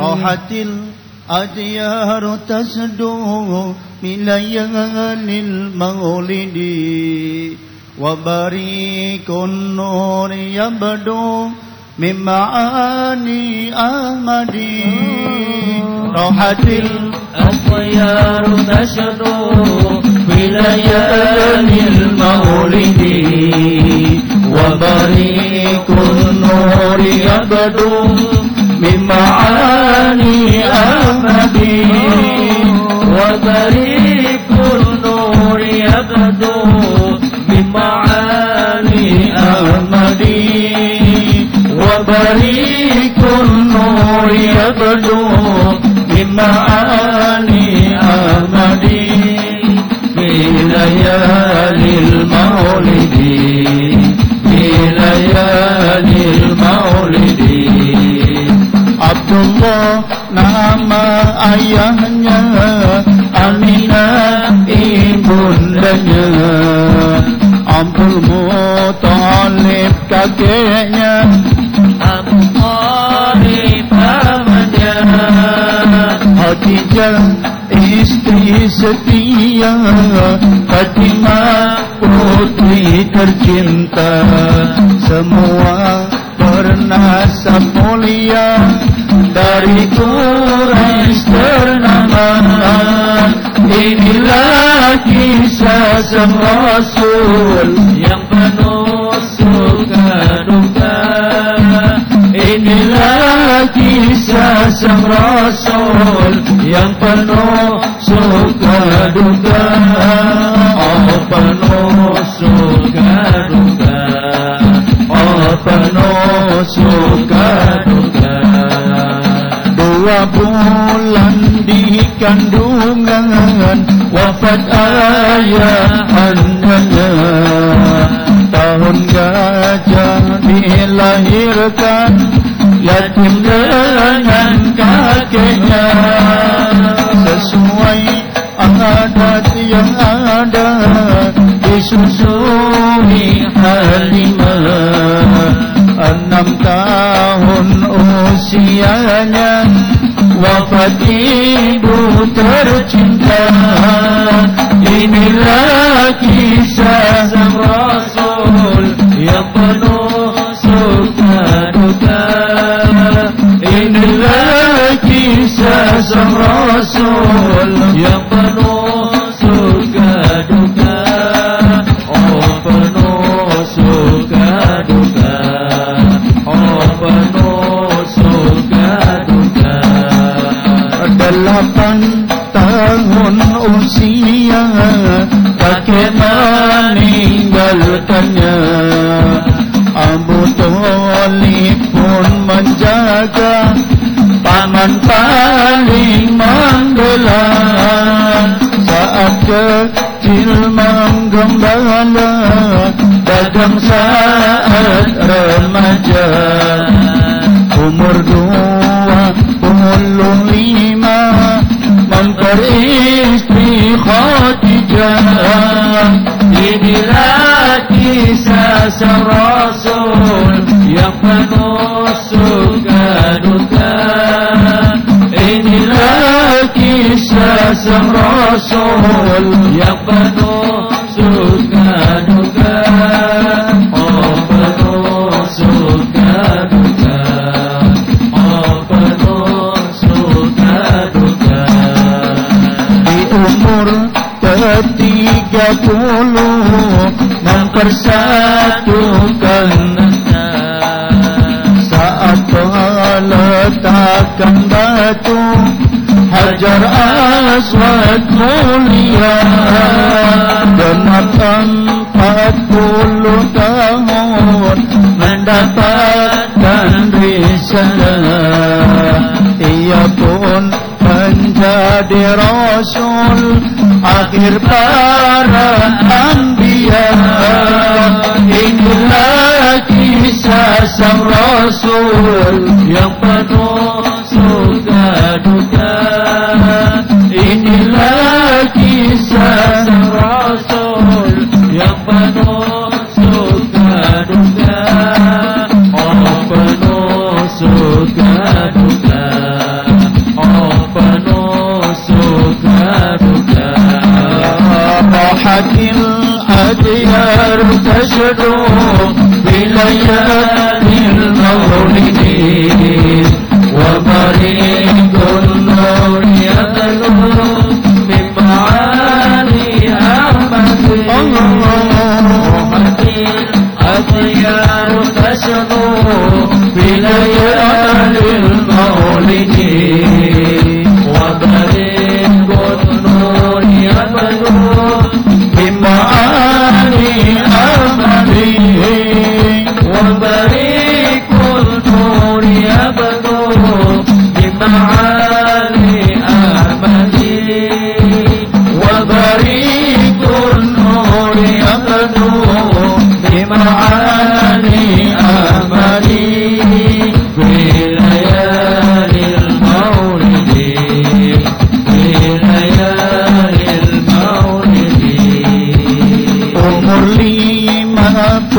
راحت الأديار تسدو من ليالي المولد وبريق النور يبدو من معاني أحمد راحت الأطيار تشدو في ليالي المولد وبريق النور يبدو من معاني أحمد وبريق النور يبدو من معاني أحمد وبريق النور يبدو من معاني أحمد في ليالي المولد nama ayahnya Aminah ibundanya. Abdul Muttalib kakeknya. Abu Talib pamannya Khadijah istri setia. Fatimah putri tercinta. Semua bernasab mulia Dari Quraisy ternama. Inilah kisah sang Rasul yang penuh suka duka Inilah kisah sang Rasul yang penuh suka duka oh penuh suka duka oh penuh suka bulan di kandungan Wafat ayah andanya Tahun gajah dilahirkan Yatim dengan kakeknya. Sesuai adat yang ada Disusui Halimah. Enam tahun usianya Wafat ibu tercinta. Inilah kisah sang Rasul yang penuh suka duka Inilah kisah sang Rasul yang Pun menjaga Paman paling membela Saat kecil menggembala Dagang saat remaja. Umur dua puluh lima Memperistri kisah sang Rasul yang penuh suka duka. Inilah kisah sang Rasul yang penuh suka duka. Oh penuh suka duka. Oh penuh suka duka. Di umur ketiga puluh meletakkan batu Hajar aswad mulia. Genap empat puluh tahun Mendapatkan risalah Ia pun menjadi rasul Akhir para anbiya. Inilah kisah sang rasul yang penuh suka duka Inilah kisah تشدو بليالي المولد وبريق النور يغلو من معاني الأطيار تشدو بليالي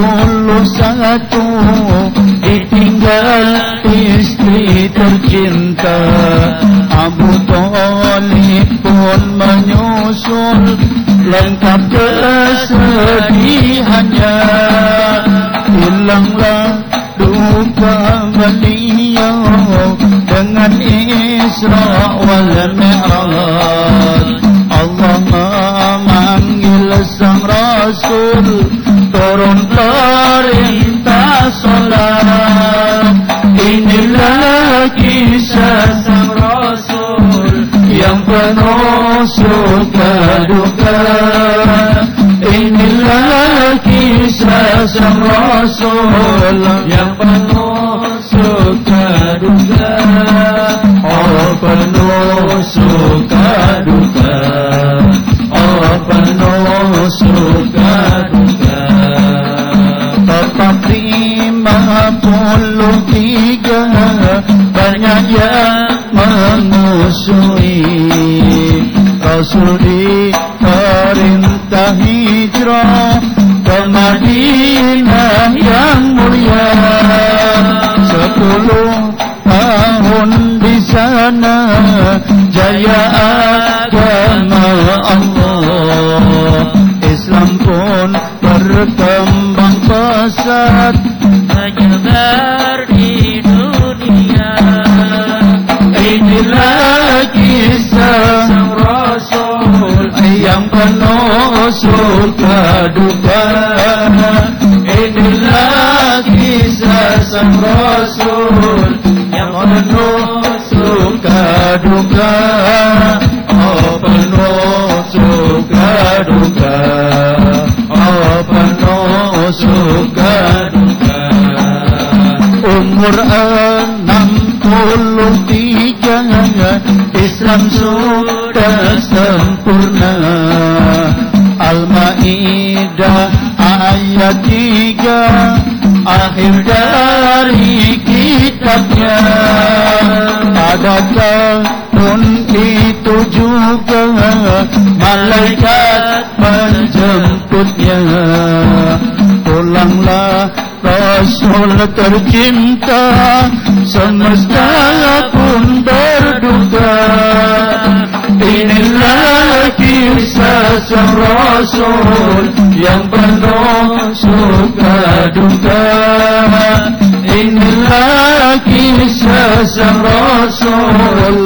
puluh satu Ditinggal istri tercinta. Abu Talib pun menyusul Lengkap kesedihannya. Hilanglah duka beliau Dengan Isra wal Mi'raj. Allah memanggil sang Rasul Turun perintah solat Inilah kisah sang Rasul Yang penuh suka duka. Inilah kisah sang Rasul Yang penuh suka duka. Oh penuh suka duka Madinah yang mulia Sepuluh tahun di sana Jaya agama Allah. Islam pun berkembang pesat menyebar di dunia. Inilah kisah sang Rasul yang penuh suka duka sang Rasul yang penuh suka duka Oh penuh suka duka Oh penuh suka duka Umur enam puluh tiga Islam sudah sempurna. Al-Ma'idah ayat tiga Akhir dari kitabnya. Pada tahun itu juga Malaikat menjemputnya? Pulanglah Rasul tercinta Semesta pun berduka. Inilah kisah sang Rasul Yang penuh suka duka. Inilah kisah sang Rasul